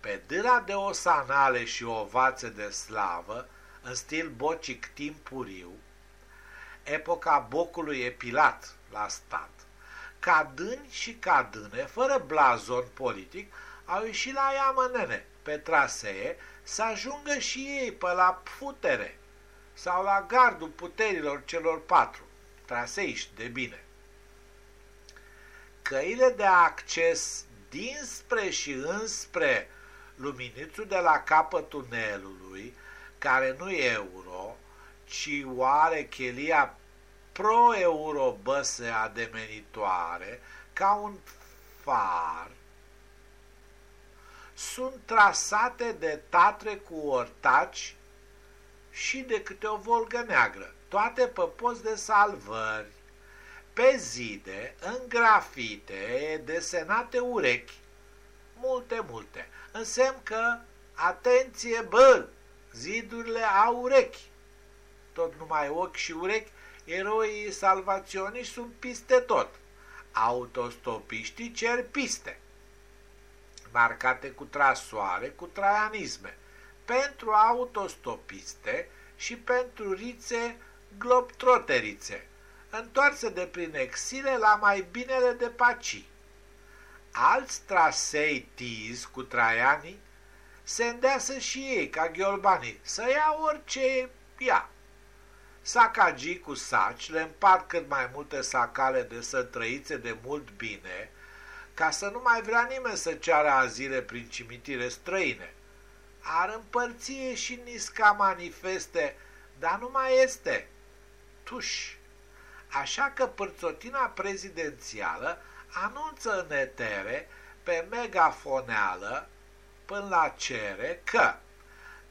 Pe dâra de osanale și ovațe de slavă, în stil bocic timpuriu, epoca bocului epilat la stat, cadâni și cadâne, fără blazon politic, au ieșit la ea mănene, pe trasee, să ajungă și ei pe la putere sau la gardul puterilor celor patru, traseiști de bine. Căile de acces dinspre și înspre luminițul de la capătul tunelului, care nu e euro, ci oare chelia pro-euro băse ademenitoare, ca un far, sunt trasate de tatre cu ortaci și de câte o volgă neagră, toate pe post de salvări, pe zide, în grafite, desenate urechi, multe, multe. Însemn că, atenție, bă, zidurile au urechi. Tot numai ochi și urechi, eroii salvaționiști sunt piste tot. Autostopiștii cer piste marcate cu trasoare, cu traianisme, pentru autostopiste și pentru rițe globtroterițe, întoarse de prin exile la mai binele de paci. Alți trasei tiz cu traianii se îndeasă și ei, ca ghiolbanii, să ia orice ia. Sacagii cu saci le împart cât mai multe sacale de sătrăițe de mult bine, ca să nu mai vrea nimeni să ceară azile prin cimitire străine. Ar împărție și nisca manifeste, dar nu mai este. Tuș. Așa că părțotina prezidențială anunță în etere, pe megafoneală, până la cere, că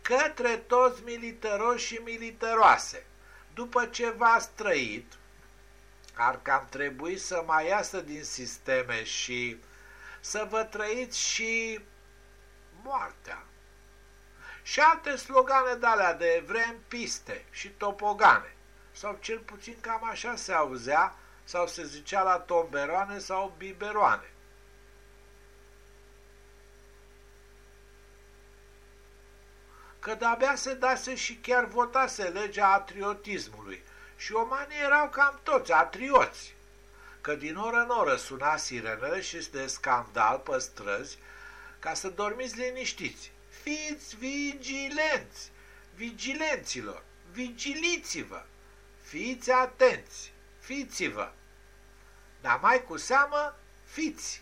către toți milităroși și milităroase, după ce v-ați trăit, ar cam trebui să mai iasă din sisteme și să vă trăiți și moartea. Și alte slogane de alea de vrem piste și topogane, sau cel puțin cam așa se auzea sau se zicea la tomberoane sau biberoane. Că de-abia se dase și chiar votase legea atriotismului, și omanii erau cam toți atrioți, că din oră în oră suna sirenele și de scandal pe străzi ca să dormiți liniștiți. Fiți vigilenți, vigilenților, vigiliți-vă, fiți atenți, fiți-vă, dar mai cu seamă fiți.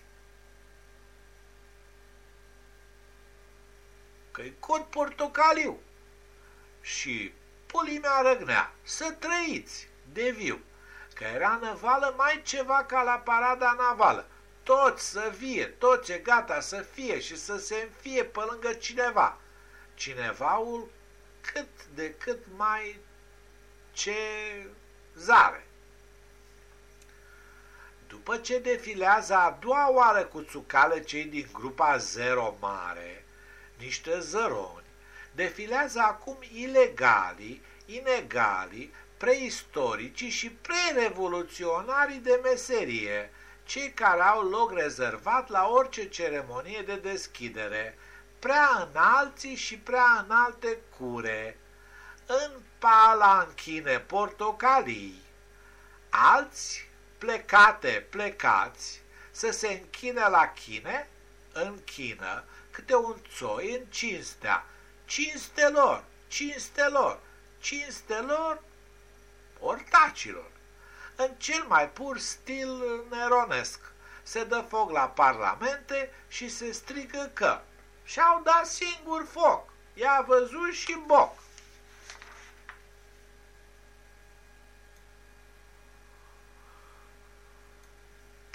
Că-i cod portocaliu și pulimea răgnea, să trăiți de viu, că era năvală mai ceva ca la parada navală. Toți să vie, toți e gata să fie și să se înfie pe lângă cineva. Cinevaul cât de cât mai ce zare. După ce defilează a doua oară cu țucale cei din grupa Zero Mare, niște zăroni, defilează acum ilegalii, inegalii, preistoricii și prerevoluționarii de meserie, cei care au loc rezervat la orice ceremonie de deschidere, prea înalții și prea înalte cure, în palanchine portocalii, alți plecate, plecați, să se închine la chine, în chină, câte un țoi în cinstea, cinstelor, cinstelor, cinstelor ortacilor. În cel mai pur stil neronesc, se dă foc la parlamente și se strigă că și-au dat singur foc, i-a văzut și boc.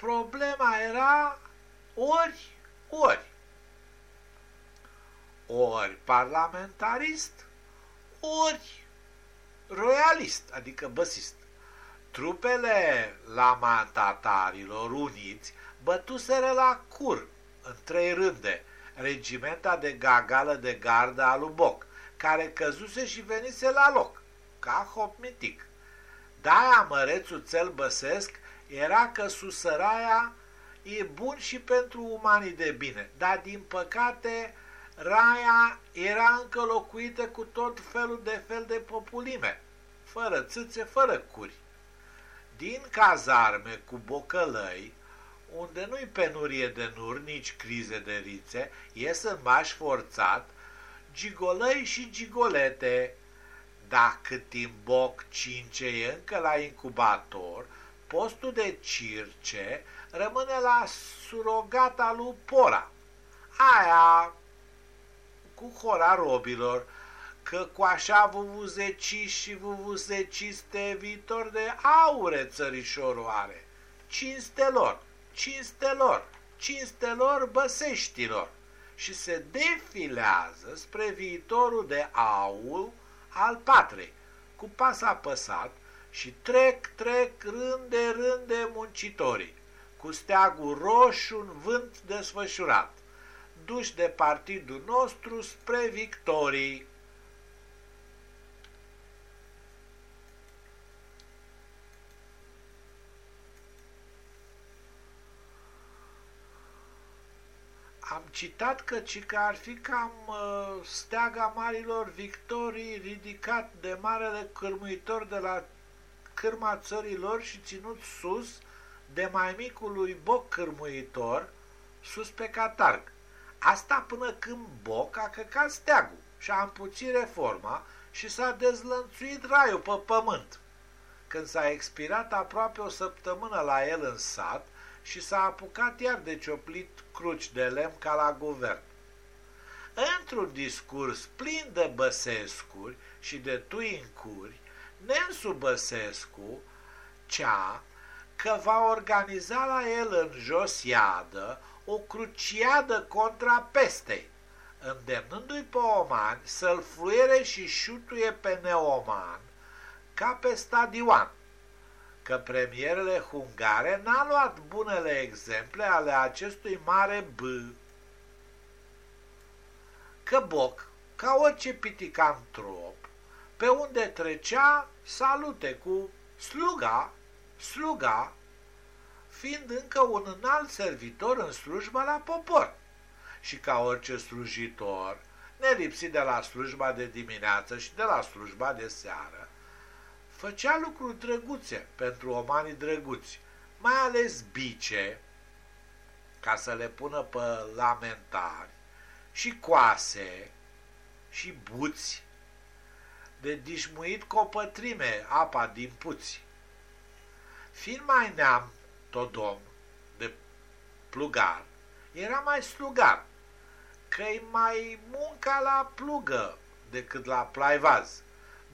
Problema era ori, ori. Ori parlamentarist, ori royalist, adică băsist. Trupele lamantatarilor uniți bătuseră la cur în trei rânde regimenta de gagală de gardă a lui Boc, care căzuse și venise la loc, ca hopmitic. De-aia mărețul cel băsesc era că susăraia e bun și pentru umanii de bine, dar din păcate raia era încă locuită cu tot felul de fel de populime, fără țâțe, fără curi. Din cazarme cu bocălăi, unde nu-i penurie de nur, nici crize de rițe, ies în maș forțat, gigolăi și gigolete. Dacă timp boc cince e încă la incubator, postul de circe rămâne la surogata lui Pora. Aia cu hora robilor, că cu așa vuvuzeci și vuvuzeciste viitor de aure țărișorul are. Cinstelor, cinstelor, cinstelor băseștilor și se defilează spre viitorul de aur al patrei, cu pas apăsat și trec, trec rânde, rânde muncitorii, cu steagul roșu în vânt desfășurat, duși de partidul nostru spre victorii. am citat că, că ar fi cam uh, steaga marilor victorii ridicat de marele cârmuitor de la cârma țărilor și ținut sus de mai micului boc cârmuitor sus pe catarg. Asta până când boc a căcat steagul și a împuțit reforma și s-a dezlănțuit raiul pe pământ. Când s-a expirat aproape o săptămână la el în sat, și s-a apucat iar de cioplit cruci de lemn ca la guvern. Într-un discurs plin de băsescuri și de tuincuri, Nensu Băsescu cea că va organiza la el în Josiadă o cruciadă contra pestei, îndemnându-i pe oman să-l fluiere și șutuie pe neoman ca pe stadioan că premierele hungare n-a luat bunele exemple ale acestui mare B. Că Boc, ca orice piticantrop, pe unde trecea, salute cu sluga, sluga, fiind încă un înalt servitor în slujba la popor. Și ca orice slujitor, nelipsit de la slujba de dimineață și de la slujba de seară, făcea lucruri drăguțe pentru omanii drăguți, mai ales bice, ca să le pună pe lamentari, și coase, și buți, de dișmuit copătrime apa din puți. Fiind mai neam, tot domn, de plugar, era mai slugar, că-i mai munca la plugă decât la plaivaz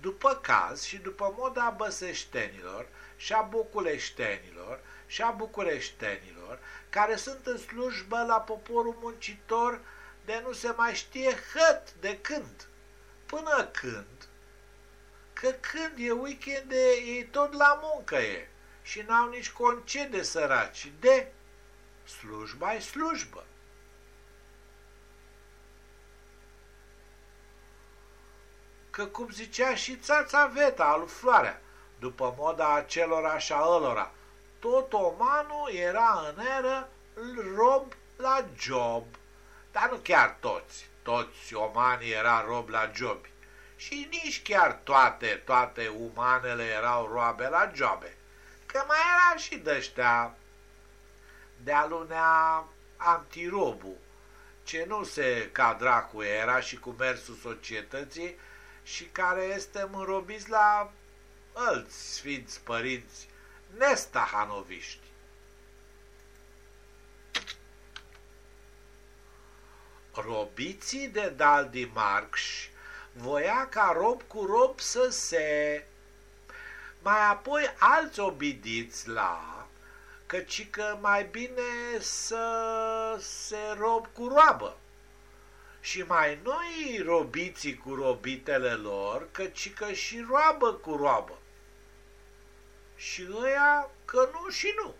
după caz și după moda băseștenilor și a buculeștenilor și a bucureștenilor, care sunt în slujbă la poporul muncitor de nu se mai știe hăt de când. Până când? Că când e weekend, ei tot la muncă e și n-au nici concede săraci. De slujba e slujbă. că cum zicea și țața Veta al Floarea, după moda acelora și a ălora, tot omanul era în eră rob la job. Dar nu chiar toți, toți omanii era rob la job. Și nici chiar toate, toate umanele erau roabe la jobe. Că mai era și dăștea de-a lunea antirobu, ce nu se cadra cu era și cu mersul societății, și care este înrobiți la alți sfinți părinți nestahanoviști. Robiții de Daldi Marx voia ca rob cu rob să se... Mai apoi alți obidiți la căci că mai bine să se rob cu roabă. Și mai noi robiții cu robitele lor, căci că și roabă cu roabă. Și ăia că nu și nu.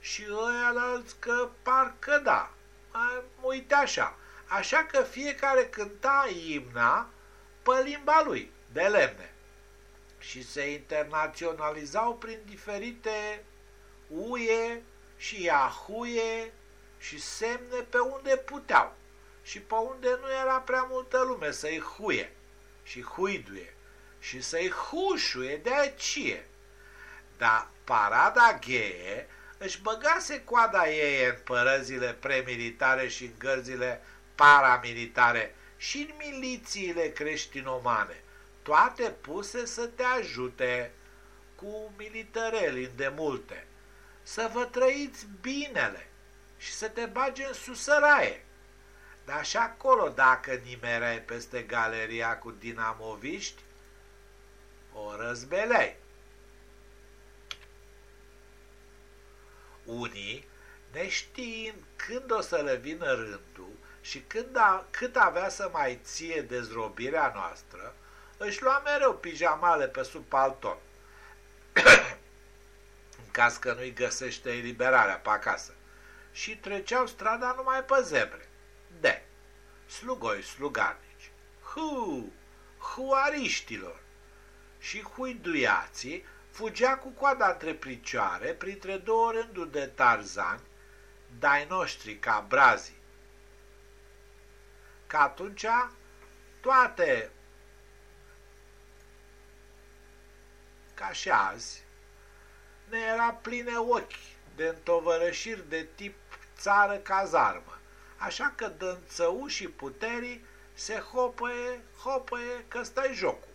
Și ăia alți că parcă da. Uite așa. Așa că fiecare cânta imna pe limba lui, de lemne. Și se internaționalizau prin diferite uie și iahuie și semne pe unde puteau și pe unde nu era prea multă lume să-i huie și huiduie și să-i hușuie de acie. Dar parada gheie își băgase coada ei în părăzile premilitare și în gărzile paramilitare și în milițiile creștinomane, toate puse să te ajute cu milităreli de multe să vă trăiți binele și să te bage în susăraie. Dar și acolo, dacă nimereai peste galeria cu dinamoviști, o răzbelei. Unii, neștiind când o să le vină rândul și când a, cât avea să mai ție dezrobirea noastră, își lua mereu pijamale pe sub palton caz că nu-i găsește eliberarea pe acasă. Și treceau strada numai pe zebre. De, slugoi slugarnici, hu, huariștilor și huiduiații fugea cu coada între picioare printre două rânduri de tarzani, dai noștri ca brazii. Că atunci toate, ca și azi, ne era pline ochi de întovărășiri de tip țară-cazarmă, așa că dânțău și puterii se hopăie, hopăie că stai jocul.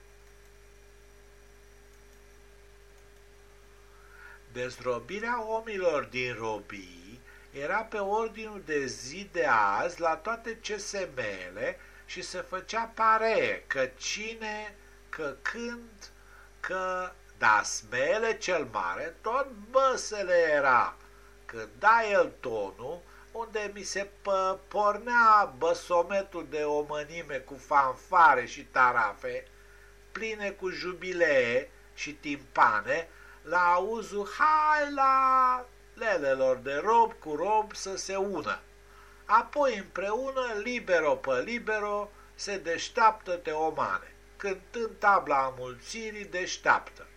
Dezrobirea omilor din robii era pe ordinul de zi de azi la toate CSM-ele și se făcea pare că cine, că când, că dar smele cel mare tot băsele era, când da el tonul, unde mi se pornea băsometul de omănime cu fanfare și tarafe, pline cu jubilee și timpane, la auzul hai la lelelor de rob cu rob să se ună. Apoi împreună, libero pe libero, se deșteaptă teomane, cântând tabla mulțirii deșteaptă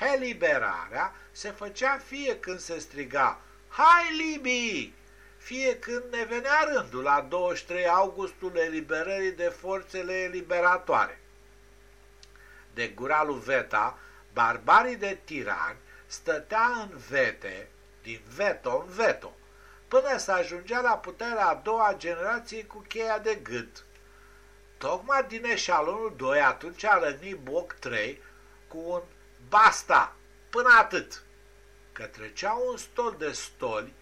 eliberarea se făcea fie când se striga Hai Libii! Fie când ne venea rândul la 23 augustul eliberării de forțele eliberatoare. De gura lui Veta, barbarii de tirani stătea în vete, din veto în veto, până să ajungea la puterea a doua generație cu cheia de gât. Tocmai din eșalonul 2 atunci a rănit Boc 3 cu un Basta! Până atât! Că trecea un stol de stoli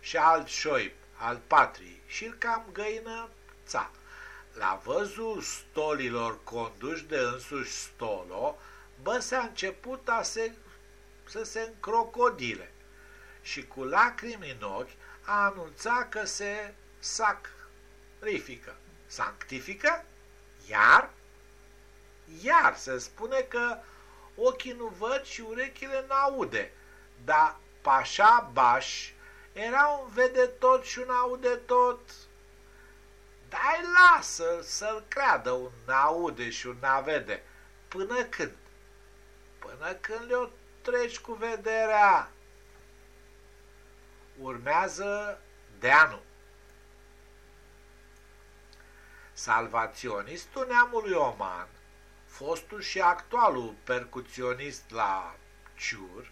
și alt șoip al patriei și-l cam găină ța. La văzul stolilor conduși de însuși stolo, bă s-a început a se, să se încrocodile și cu lacrimi în ochi a anunțat că se sacrifică. Sanctifică? Iar? Iar se spune că ochii nu văd și urechile n-aude, dar Pașa Baș era un vede tot și un aude tot. Dai lasă să-l creadă un aude și un vede. Până când? Până când le-o treci cu vederea. Urmează Deanu. Salvaționistul neamului Oman fostul și actualul percuționist la Ciur,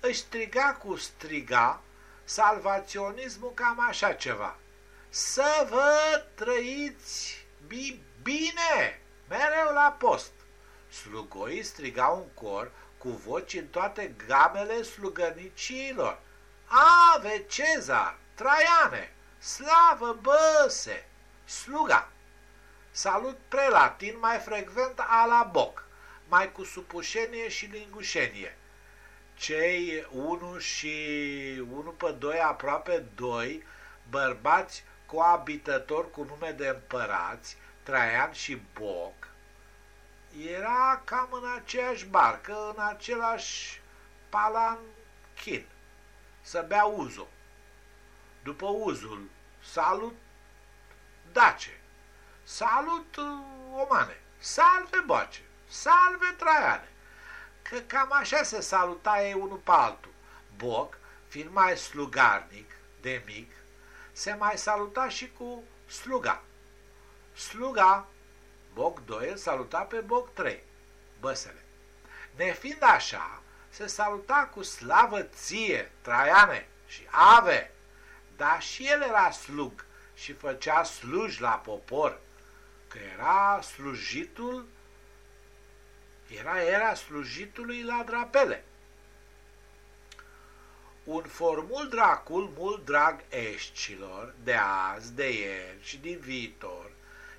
își striga cu striga salvaționismul cam așa ceva. Să vă trăiți bine, mereu la post. Slugoii strigau un cor cu voci în toate gamele slugănicilor. Ave Cezar, Traiane, slavă băse, sluga! Salut prelatin mai frecvent a la boc, mai cu supușenie și lingușenie. cei 1 și 1 pe 2, aproape 2, bărbați coabitători cu nume de împărați, Traian și Boc, era cam în aceeași barcă, în același palanchin, să bea uzul. După uzul, salut Dace, salut uh, Omane, salve Boace, salve Traiane. Că cam așa se saluta ei unul pe altul. Boc, fiind mai slugarnic, de mic, se mai saluta și cu sluga. Sluga, Boc 2 îl saluta pe Boc 3, băsele. Nefiind așa, se saluta cu slavă ție, Traiane și Ave, dar și el era slug și făcea sluj la popor, că era slujitul, era era slujitului la drapele. Un formul dracul mult drag eșcilor, de azi, de ieri și din viitor,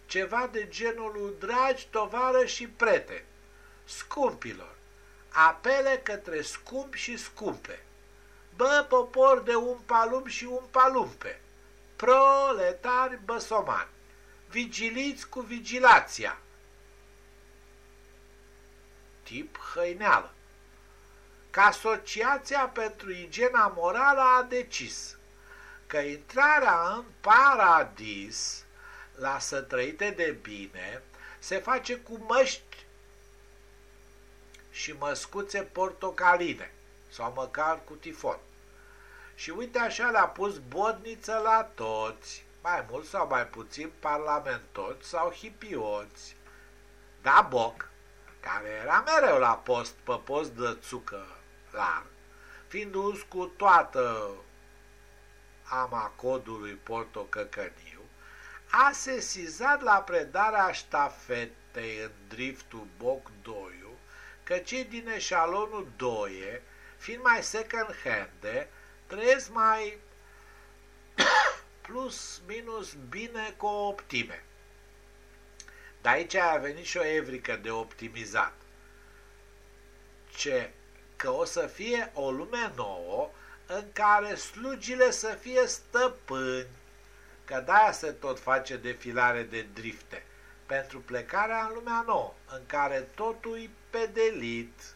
ceva de genul dragi tovară și prete, scumpilor, apele către scump și scumpe, bă popor de un palum și un palumpe, proletari băsomani, vigiliți cu vigilația, tip hăineală, că Asociația pentru Igiena Morală a decis că intrarea în paradis la să trăite de bine se face cu măști și măscuțe portocaline sau măcar cu tifon. Și uite așa le-a pus bodniță la toți, mai mult sau mai puțin parlamentoți sau hipioți. Da, Boc, care era mereu la post, pe post de țucă larg, fiind us cu toată ama codului portocăcăniu, a sesizat la predarea ștafetei în driftul Boc Doiu că cei din eșalonul Doie, fiind mai second hand trăiesc mai plus minus bine cu o optime. Dar aici a venit și o evrică de optimizat. Ce că o să fie o lume nouă în care slugile să fie stăpâni, că de-aia se tot face defilare de drifte, pentru plecarea în lumea nouă, în care totul e pedelit.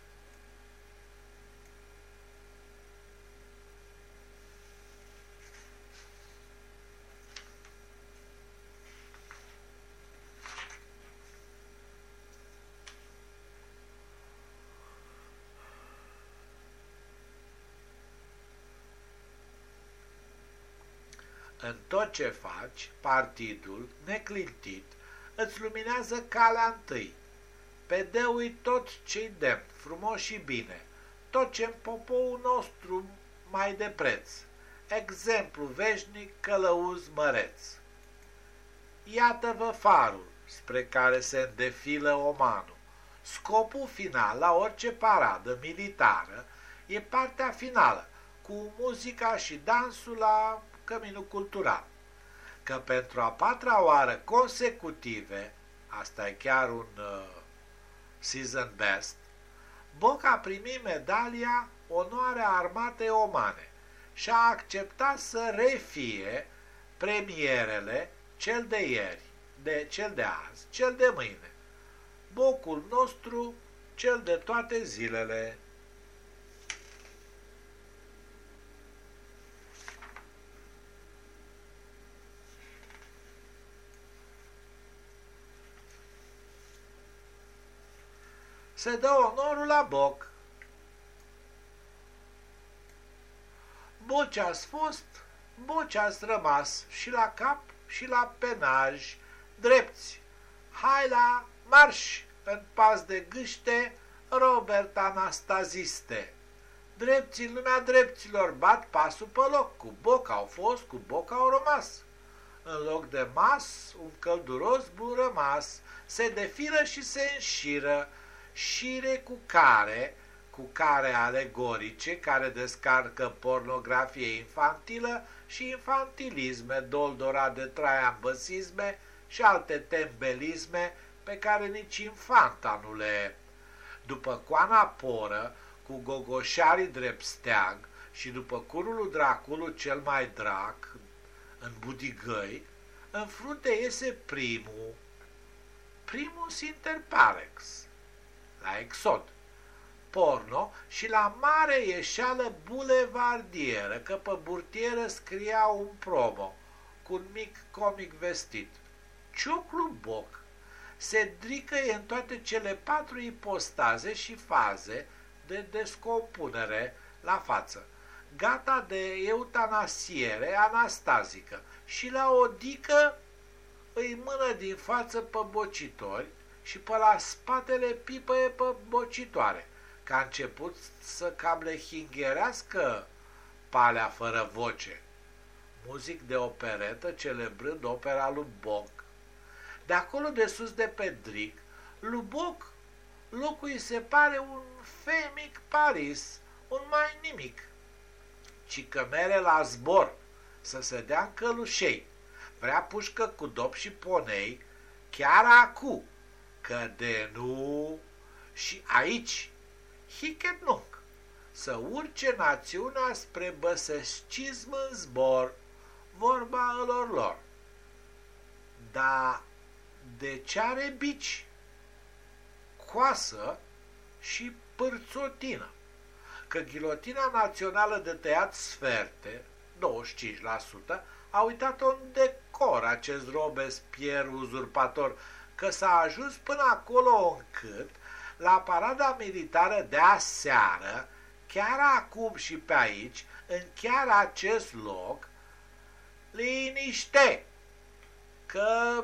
În tot ce faci, partidul, neclintit, îți luminează calea întâi. Pe deui tot ce demn, frumos și bine, tot ce în popoul nostru mai de preț. Exemplu veșnic, călăuz măreț. Iată-vă farul spre care se îndefilă omanul. Scopul final la orice paradă militară e partea finală, cu muzica și dansul la căminul cultural. Că pentru a patra oară consecutive, asta e chiar un uh, season best, Boc a primit medalia Onoarea Armatei Omane și a acceptat să refie premierele cel de ieri, de cel de azi, cel de mâine. Bocul nostru, cel de toate zilele. Se dă onorul la boc. Boci ați fost, boci ați rămas și la cap și la penaj, drepți. Hai la marș în pas de gâște, Robert Anastaziste. Drepți în lumea drepților bat pasul pe loc, cu boc au fost, cu boc au rămas. În loc de mas, un călduros bun rămas, se defilă și se înșiră, șire cu care, cu care alegorice, care descarcă pornografie infantilă și infantilisme, doldora de traiambăsisme și alte tembelisme pe care nici infanta nu le... După coana poră, cu gogoșarii drept steag și după curul Draculul cel mai drac, în budigăi, în frunte iese primul, primus inter parex, la Exod, porno și la mare ieșeală bulevardieră, că pe burtieră scria un promo cu un mic comic vestit. Ciuclu Boc se dricăie în toate cele patru ipostaze și faze de descompunere la față, gata de eutanasiere anastazică și la o dică îi mână din față pe bocitori și pe la spatele pipăie pe bocitoare, că a început să cam le hingherească palea fără voce. Muzic de operetă celebrând opera lui Boc. De acolo de sus de pe Dric, lui Boc locul îi se pare un femic Paris, un mai nimic, ci că mere la zbor să se dea în călușei, vrea pușcă cu dop și ponei, chiar acu, că de nu și aici, hichet nunc, să urce națiunea spre băsăscism în zbor, vorba lor lor. Dar de ce are bici, coasă și pârțotină? Că ghilotina națională de tăiat sferte, 25%, a uitat un decor acest Robespierre uzurpator, că s-a ajuns până acolo încât la parada militară de aseară, chiar acum și pe aici, în chiar acest loc, liniște, că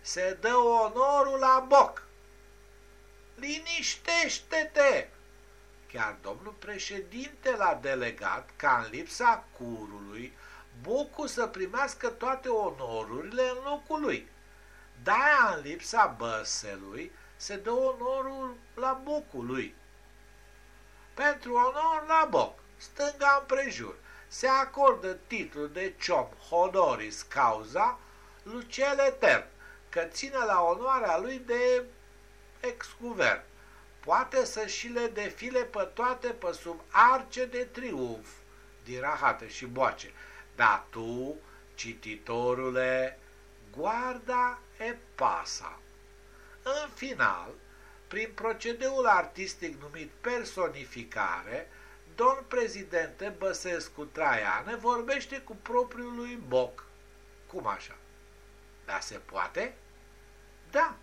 se dă onorul la boc. Liniștește-te! Chiar domnul președinte l-a delegat ca în lipsa curului Bucu să primească toate onorurile în locul lui. De-aia, în lipsa băselui, se dă onorul la Bucul lui. Pentru onor la Boc, stânga împrejur, se acordă titlul de ciom honoris causa lui cel etern, că ține la onoarea lui de ex-guvern. Poate să și le defile pe toate pe sub arce de triumf din rahate și boace, dar tu, cititorule, guarda e pasa. În final, prin procedeul artistic numit personificare, domn prezidente Băsescu Traiane vorbește cu propriul lui Boc. Cum așa? Dar se poate? Da,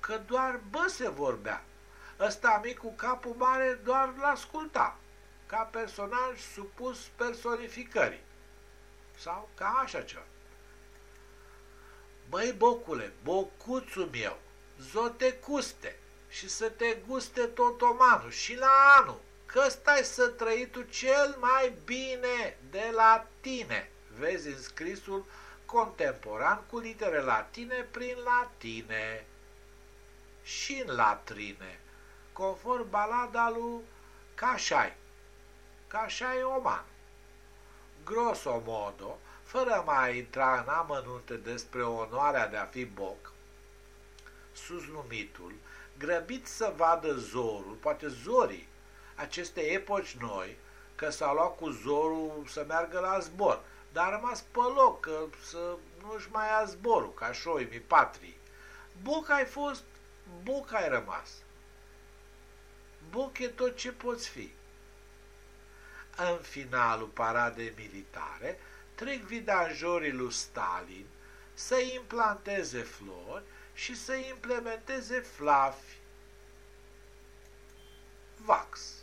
că doar bă se vorbea. Ăsta mic cu capul mare doar l-asculta, ca personaj supus personificării sau ca așa ceva. Băi, bocule, bocuțul meu, zotecuste și să te guste totomanul și la anul, că stai să trăi tu cel mai bine de la tine. Vezi în scrisul contemporan cu litere latine prin latine și în latrine, conform balada lui Cașai, Cașai Oman grosomodo, fără mai intra în amănunte despre onoarea de a fi boc, susnumitul, grăbit să vadă zorul, poate zorii, aceste epoci noi, că s-a luat cu zorul să meargă la zbor, dar a rămas pe loc, că să nu-și mai ia zborul, ca șoimii patrii. Buc ai fost, buc ai rămas. Buc e tot ce poți fi în finalul paradei militare, trec vidanjorii lui Stalin să implanteze flori și să implementeze flafi. Vax.